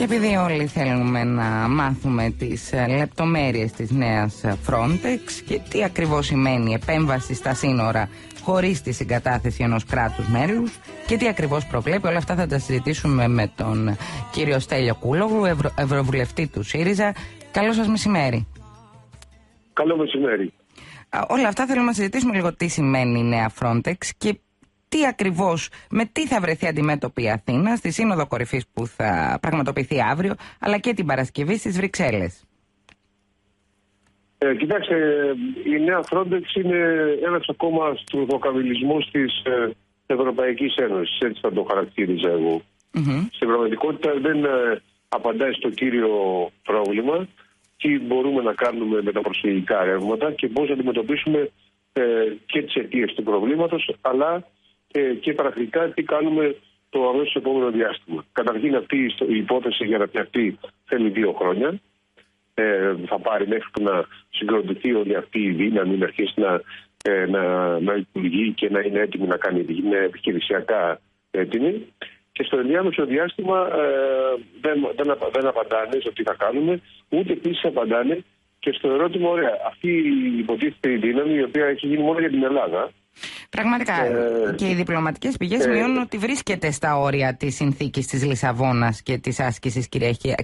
Και επειδή όλοι θέλουμε να μάθουμε τις ε, λεπτομέρειες της νέας ε, Frontex και τι ακριβώς σημαίνει επέμβαση στα σύνορα χωρίς τη συγκατάθεση ενός κράτους μέλους και τι ακριβώς προβλέπει, όλα αυτά θα τα συζητήσουμε με τον κύριο Στέλιο Κούλογου, Ευρω... Ευρωβουλευτή του ΣΥΡΙΖΑ. Καλό σας μεσημέρι. Καλό μεσημέρι. Όλα αυτά θέλουμε να συζητήσουμε λίγο τι σημαίνει η νέα Frontex και τι ακριβώς, με τι θα βρεθεί αντιμέτωπη η Αθήνα στη Σύνοδο Κορυφής που θα πραγματοποιηθεί αύριο, αλλά και την Παρασκευή στις Βρυξέλλες. Ε, κοιτάξτε, η νέα Frontex είναι ένας ακόμας στρουθοκαβιλισμό της ε, Ευρωπαϊκής Ένωσης. Έτσι θα το χαρακτήριζα εγώ. Mm-hmm. Στην πραγματικότητα δεν ε, απαντάει στο κύριο πρόβλημα τι μπορούμε να κάνουμε με τα προσφυγικά ρεύματα και πώς να αντιμετωπίσουμε ε, και τις αιτίες του προβλήματος, αλλά ε, και πρακτικά τι κάνουμε το αμέσως επόμενο διάστημα. Καταρχήν αυτή η υπόθεση για να πιαστεί θέλει δύο χρόνια. Ε, θα πάρει μέχρι που να συγκροτηθεί όλη αυτή η δύναμη, να αρχίσει να, ε, να, να λειτουργεί και να είναι έτοιμη να κάνει είναι επιχειρησιακά έτοιμη. Και στο ενδιάμεσο διάστημα ε, δεν, δεν, δεν απαντάνε στο τι θα κάνουμε, ούτε επίσης απαντάνε και στο ερώτημα, ωραία, αυτή η υποτίθεται η δύναμη η οποία έχει γίνει μόνο για την Ελλάδα, Πραγματικά. Ε, και οι διπλωματικές πηγές ε, μειώνουν ότι βρίσκεται στα όρια της συνθήκης της Λισαβόνας και της άσκησης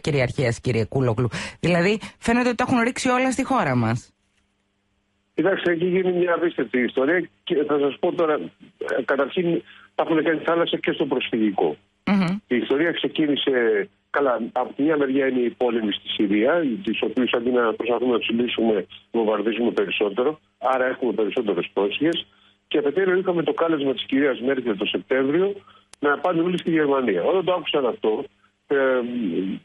κυριαρχίας, κύριε Κούλογλου. Δηλαδή, φαίνεται ότι τα έχουν ρίξει όλα στη χώρα μας. Κοιτάξτε, έχει γίνει μια απίστευτη ιστορία και θα σας πω τώρα, ε, καταρχήν τα έχουν κάνει θάλασσα και στο προσφυγικο Η ιστορία ξεκίνησε. Καλά, από τη μια μεριά είναι οι πόλεμοι στη Συρία, τι οποίου αντί να προσπαθούμε να τους λύσουμε, βομβαρδίζουμε περισσότερο. Άρα έχουμε περισσότερες πρόσφυγες. Και αφετέρου είχαμε το κάλεσμα της κυρίας Μέρκελ το Σεπτέμβριο να πάνε όλοι στη Γερμανία. Όταν το άκουσαν αυτό, ε,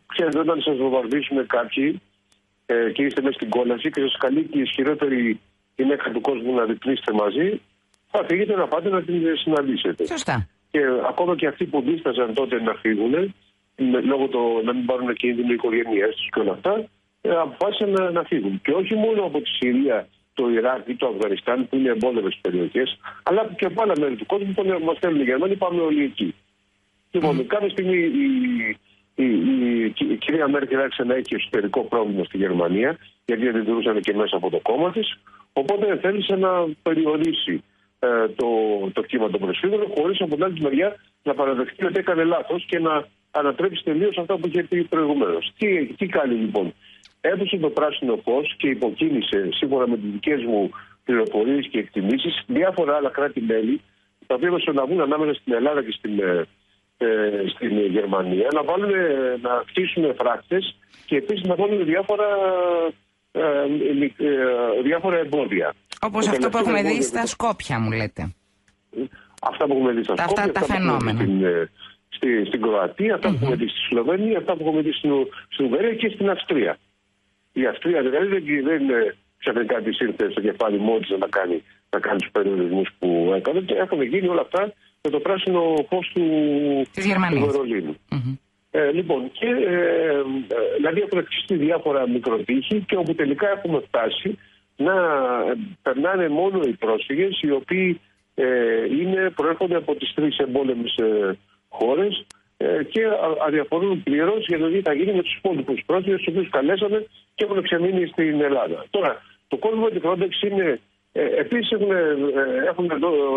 ξέρετε, όταν σας βομβαρδίσουμε κάποιοι ε, και είστε μέσα στην κόλαση και σας καλεί και η ισχυρότερη γυναίκα του κόσμου να διπνήσετε μαζί, θα φύγετε να πάτε να την συναντήσετε. Σωστά. Και ακόμα και αυτοί που δίσταζαν τότε να φύγουν, λόγω του να μην πάρουν κίνδυνο οικογένειές τους και όλα αυτά, ε, αποφάσισαν να, να φύγουν. Και όχι μόνο από τη Συρία το Ιράκ ή το Αφγανιστάν που είναι εμπόλεμε περιοχές, αλλά και από άλλα μέρη του κόσμου που μας θέλουν οι Γερμανοί, πάμε όλοι εκεί. Λοιπόν, mm. κάποια στιγμή η, η, η, η, κυρία Μέρκελ άρχισε να έχει εσωτερικό πρόβλημα στη Γερμανία, γιατί δεν λειτουργούσαν και μέσα από το κόμμα της. Οπότε θέλησε να περιορίσει ε, το, το κύμα των προσφύγων, χωρίς από την άλλη μεριά να παραδεχτεί ότι έκανε λάθος και να ανατρέψει τελείως αυτά που είχε πει προηγουμένως. Τι, τι κάνει λοιπόν έδωσε το πράσινο φως και υποκίνησε, σύμφωνα με τις δικές μου πληροφορίες και εκτιμήσεις, διάφορα άλλα κράτη-μέλη, τα οποία να βγουν ανάμεσα στην Ελλάδα και στην, ε, ε στην Γερμανία, να, βάλουν, να χτίσουν φράκτε και επίσης να βάλουν διάφορα, ε, ε διάφορα εμπόδια. Όπως αυτό που έχουμε δει στα Σκόπια, μου λέτε. Αυτά που έχουμε δει στα Σκόπια. Αυτά τα φαινόμενα. Στην, ε, στη, στην Κροατία, αυτά mm-hmm. που έχουμε δει στη Σλοβενία, αυτά που έχουμε δει στην, στην Ουγγαρία και στην Αυστρία. Η Αυστρία δηλαδή δεν, δεν ξαφνικά τη ήρθε στο κεφάλι μόλι να κάνει, να κάνει τους περιορισμού που έκανε και έχουν γίνει όλα αυτά με το πράσινο φως του, του Βερολίνου. Mm-hmm. Ε, λοιπόν, και, ε, ε, δηλαδή έχουν αυξηθεί διάφορα μικροτύχη και όπου τελικά έχουμε φτάσει να περνάνε μόνο οι πρόσφυγες οι οποίοι ε, είναι, προέρχονται από τις τρεις εμπόλεμες ε, χώρες ε, και αδιαφορούν πλήρως για το τι θα γίνει με τους υπόλοιπους πρόσφυγες, τους οποίους καλέσαμε και έχουν ξεμείνει στην Ελλάδα. Τώρα, το κόσμο της Frontex είναι. Ε, Επίσης έχουν, ε, έχουν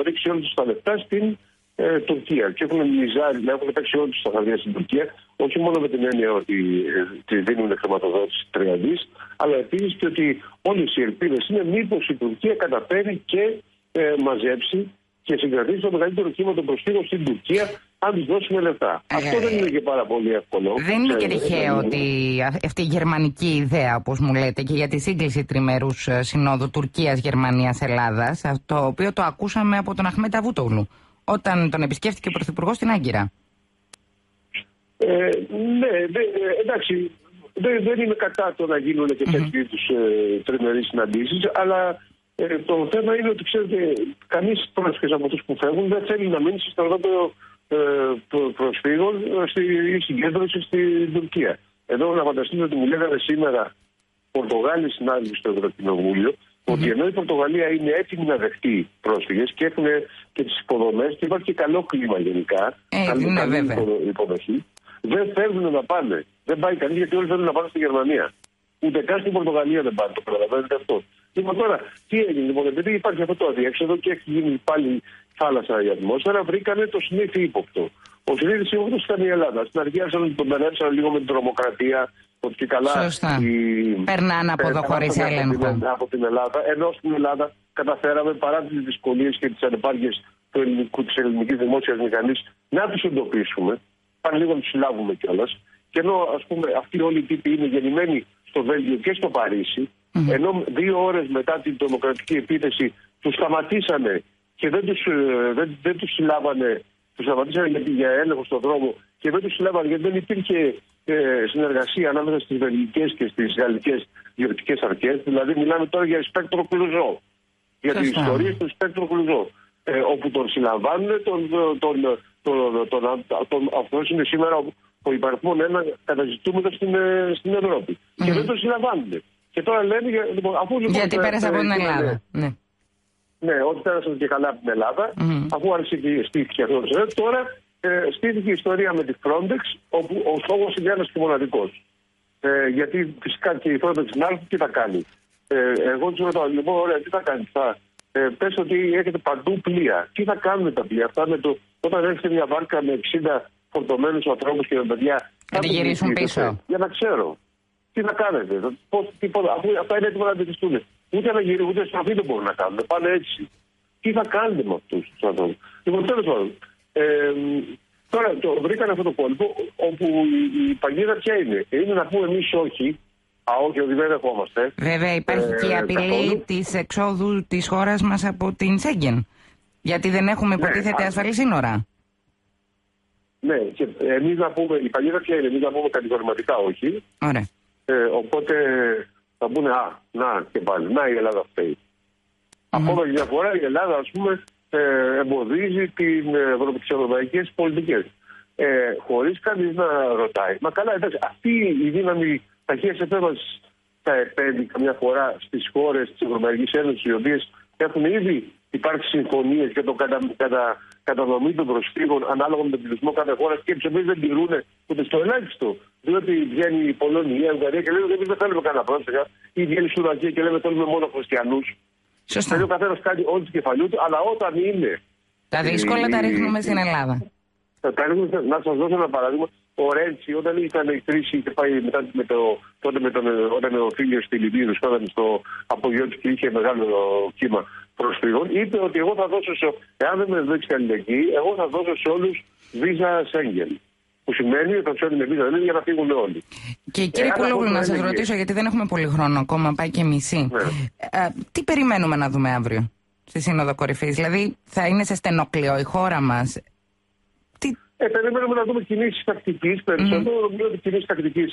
ρίξει όλους τους τα λεπτά στην ε, Τουρκία και έχουν μιζάρει, έχουν πετάξει όλους τους τα χαρτιά στην Τουρκία, όχι μόνο με την έννοια ότι ε, δίνουν χρηματοδότηση τριαντή, αλλά επίσης και ότι όλες οι ελπίδες είναι μήπως η Τουρκία καταφέρει και ε, μαζέψει και συγκρατήσει το μεγαλύτερο κύμα των προσφύγων στην Τουρκία αν τους δώσουμε λεφτά. Ε, Αυτό δεν είναι και πάρα πολύ εύκολο. Δεν είναι και τυχαίο ότι αυτή η γερμανική ιδέα, όπως μου λέτε, και για τη σύγκληση τριμερούς ε, συνόδου Τουρκία-Γερμανία-Ελλάδα, το οποίο το ακούσαμε από τον Αχμέτα Βούτογλου, όταν τον επισκέφτηκε ο Πρωθυπουργός στην Άγκυρα. Ε, ναι, δε, εντάξει, δεν, δεν είμαι κατά το να γίνουν και τέτοιου mm-hmm. είδους ε, τριμερείς συναντήσεις, αλλά ε, το θέμα είναι ότι ξέρετε, κανείς πρόσφυγες από αυτούς που φεύγουν δεν θέλει να μείνει στο στρατόπεδο ε, προσφύγων ε, στη συγκέντρωση στην Τουρκία. Εδώ να φανταστείτε ότι μου λέγανε σήμερα Πορτογάλοι συνάδελφοι στο Ευρωκοινοβούλιο mm-hmm. ότι ενώ η Πορτογαλία είναι έτοιμη να δεχτεί πρόσφυγες και έχουν και τις υποδομές και υπάρχει και καλό κλίμα γενικά. Ε, καλή, καλή υποδοχή. δεν θέλουν να πάνε. Δεν πάει κανείς γιατί όλοι θέλουν να πάνε στη Γερμανία. Ούτε καν στην Πορτογαλία δεν πάνε. Το καταλαβαίνετε αυτό. Λοιπόν, τώρα τι έγινε, λοιπόν, επειδή υπάρχει αυτό το αδιέξοδο και έχει γίνει πάλι θάλασσα η ατμόσφαιρα, βρήκανε το συνήθι ύποπτο. Ο συνήθις ύποπτος ήταν η Ελλάδα. Στην αρχή άρχισαν τον περάσαν λίγο με την τρομοκρατία, ότι και καλά. Σωστά. Η... Περνάνε από εδώ χωρίς έλεγχο. Από την Ελλάδα. Ενώ στην Ελλάδα καταφέραμε παρά τις δυσκολίες και τις ανεπάρκειες του ελληνικού, της ελληνικής δημόσιας μηχανής να του εντοπίσουμε. Πάνε λίγο να του συλλάβουμε κιόλας. Και ενώ ας πούμε, αυτοί όλοι οι τύποι είναι γεννημένοι στο Βέλγιο και στο παρισι ενώ δύο ώρες μετά την τρομοκρατική επίθεση τους σταματήσανε και δεν τους ε, δεν, δεν τους συλλάβανε, τους σταματήσανε για, για έλεγχο στον δρόμο και δεν τους συλλάβανε γιατί δεν υπήρχε ε, συνεργασία ανάμεσα στις βελγικές και στις γαλλικές διοικητικέ αρχές. Δηλαδή, μιλάμε τώρα για σπέκτρο κλουζό. Για τι ιστορίε του σπέκτρο κλουζό. Ε, όπου τον συλλαμβάνουν, τον, τον, τον, τον, τον, τον, αυτό είναι σήμερα ο υπαριθμόν ένα καταζητούμενο στην, ε, στην Ευρώπη. Και δεν τον συλλαμβάνουν. Και τώρα λένε. Λοιπόν, αφού, λοιπόν, Γιατί πέρασε από την Ελλάδα. Ναι. Ναι, ότι πέρασαν και καλά από την Ελλάδα, mm. αφού άρχισε και στήθηκε αυτό το Τώρα ε, στήθηκε η ιστορία με τη Frontex, όπου ο στόχος είναι ένας και μοναδικός. Ε, γιατί φυσικά και η Frontex να τι θα κάνει. Ε, εγώ τους ρωτάω, λοιπόν, ωραία, τι θα κάνει. Θα ε, πες ότι έχετε παντού πλοία. Τι θα κάνουν τα πλοία αυτά με το, όταν έχετε μια βάρκα με 60 φορτωμένους ανθρώπους και με παιδιά. Θα τη γυρίσουν πίσω. Για να ξέρω. Τι θα κάνετε. Πώς, τι, αφού αυτά είναι έτοιμα να αντιληφθούν. Ούτε να γυρίσουν, ούτε στραφή δεν μπορούν να κάνουν. Πάνε έτσι. Τι θα κάνετε με αυτούς τους ανθρώπους. Λοιπόν, τέλος πάντων. Ε, τώρα το βρήκαν αυτό το κόλπο όπου η παγίδα ποια είναι. Είναι να πούμε εμείς όχι. Α, όχι, ότι δεν δεχόμαστε. Βέβαια, υπάρχει ε, και η απειλή της εξόδου της χώρας μας από την Σέγγεν. Γιατί δεν έχουμε ναι, υποτίθεται ναι, ασφαλή σύνορα. Ναι, και εμείς να πούμε, η παγίδα ποια είναι, εμείς να πούμε κατηγορηματικά όχι. Ωραία. Ε, οπότε θα πούνε, Α, να και πάλι, να η Ελλάδα φταίει. Mm. Ακόμα και μια φορά η Ελλάδα, ας πούμε, ε, εμποδίζει την, ε, τις ευρωπαϊκές πολιτικές. Ε, Χωρίς κανείς να ρωτάει. Μα καλά, εντάξει, αυτή η δύναμη ταχείας επέμβασης θα επέμβει καμιά φορά στις χώρες της Ευρωπαϊκής Ένωσης, οι οποίες έχουν ήδη υπάρξει συμφωνίες για το κατα, κατα, κατανομή των προσφύγων ανάλογα με τον πληθυσμό κάθε χώρας και τι οποίε δεν τηρούν ούτε στο ελάχιστο. Διότι βγαίνει η Πολωνία, η Ουγγαρία και λέει ότι δεν θέλουμε κανένα πρόσφυγα, ή βγαίνει η Σλοβακία και λέμε θέλουμε μόνο χριστιανούς. Σωστά. Θέλει ο καθένας κάνει όλη του κεφαλιού του, αλλά όταν είναι. Τα δύσκολα τα ρίχνουμε στην Ελλάδα. Να σας δώσω ένα παράδειγμα. Ο Ρέντσι, όταν ήταν η κρίση και πάει μετά με το, τότε με τον, όταν ο φίλο στη Λιβύη βρισκόταν στο απογειό του και είχε μεγάλο κύμα προσφύγων, είπε ότι εγώ θα δώσω σε, εάν δεν με δείξει αλληλεγγύη, εγώ θα δώσω σε όλους βίζα Σέγγεν. Που σημαίνει ότι θα τους έδινε βίζα για να φύγουν όλοι. Και κύριε Κουλόγλου, να σας ρωτήσω, γιατί δεν έχουμε πολύ χρόνο ακόμα, πάει και μισή. Ναι. Ε, τι περιμένουμε να δούμε αύριο στη Σύνοδο Κορυφής, Δηλαδή θα είναι σε στενόκλειο η χώρα μας; Τι... Ε, περιμένουμε να δούμε κινήσεις τακτικής περισσότερο. Mm. ότι κινήσεις τακτική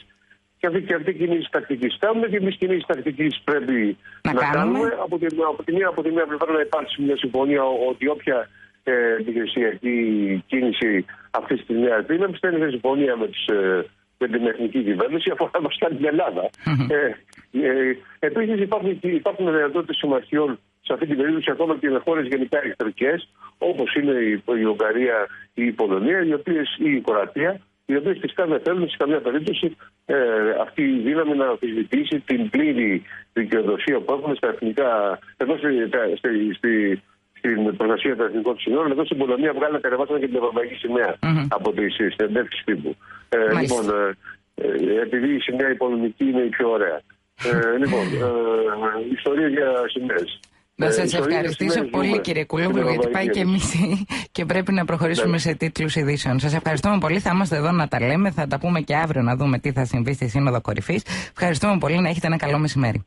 και αυτή, και αυτή κινήσεις τακτικής κάνουμε και εμείς κινήσεις τακτικής πρέπει να, να κάνουμε. Από τη, από, τη μία, από τη μία πλευρά να υπάρξει μια συμφωνία ότι όποια ε, επιχειρησιακή κίνηση αυτή τη νέα επίδοση θα είναι συμφωνία με, τις, ε, με την εθνική κυβέρνηση αφορά βασικά την Ελλάδα. ε, ε, Επίσης υπάρχουν, υπάρχουν δυνατότητες συμμαχιών σε αυτή την περίπτωση ακόμα και με χώρες γενικά εχθρικές, όπως είναι η, η Ουγγαρία ή η Πολωνία, οι οποίες ή η Κροατία, οι οποίες φυσικά δεν θέλουν σε καμία περίπτωση ε, αυτή η δύναμη να αμφισβητήσει την πλήρη δικαιοδοσία που έχουν στα εθνικά, εδώ στη, στη, στη, στην προστασία των εθνικών συνόρων. Εδώ στην Πολωνία βγάλανε κατεβάσανε και την Ευρωπαϊκή σημαία mm-hmm. από τι συνεντεύξει τύπου. Ε, λοιπόν, ε, ε, επειδή η σημαία η πολωνική είναι η πιο ωραία. Ε, λοιπόν, ε, ιστορία για σημαίες. Να ε, σας ευχαριστήσω πολύ, κύριε Κουλούγλου, γιατί πάει και μισή και πρέπει να προχωρήσουμε ναι. σε τίτλους ειδήσεων. Σας ευχαριστούμε πολύ. Θα είμαστε εδώ να τα λέμε. Θα τα πούμε και αύριο να δούμε τι θα συμβεί στη Σύνοδο Κορυφής. Ευχαριστούμε πολύ. Να έχετε ένα καλό μεσημέρι.